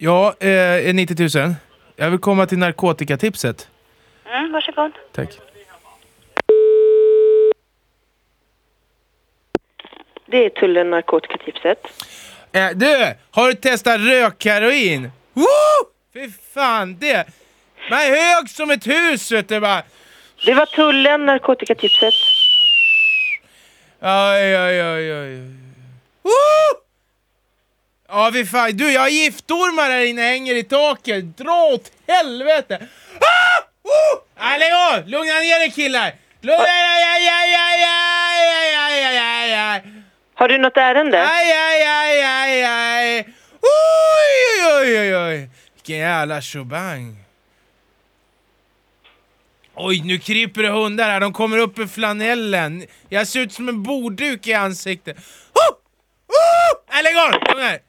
000. Ja, eh, 90 000. Jag vill komma till narkotikatipset. Mm, varsågod. Tack. Det är tullen narkotikatipset. Eh, du, har du testat rökheroin? Woo! Fy fan, det... Man är hög som ett hus vet du bara. Det var tullen narkotikatipset. Oj, oj, oj, oj. Woo! Ja, vi fan. Du, jag har giftormar här inne hänger i taket. Dra åt helvete! Ah! Oh! Ah, lägg av! Lugna ner dig killar! Lugna ner Har du något ärende? Aj, aj, aj, aj, aj. Oj, oj, oj, oj. Vilken jävla tjobang. Oj, nu kryper det hundar här. De kommer upp ur flanellen. Jag ser ut som en bordduk i ansiktet. Oh! Oh! Äh, lägg av! Kom här!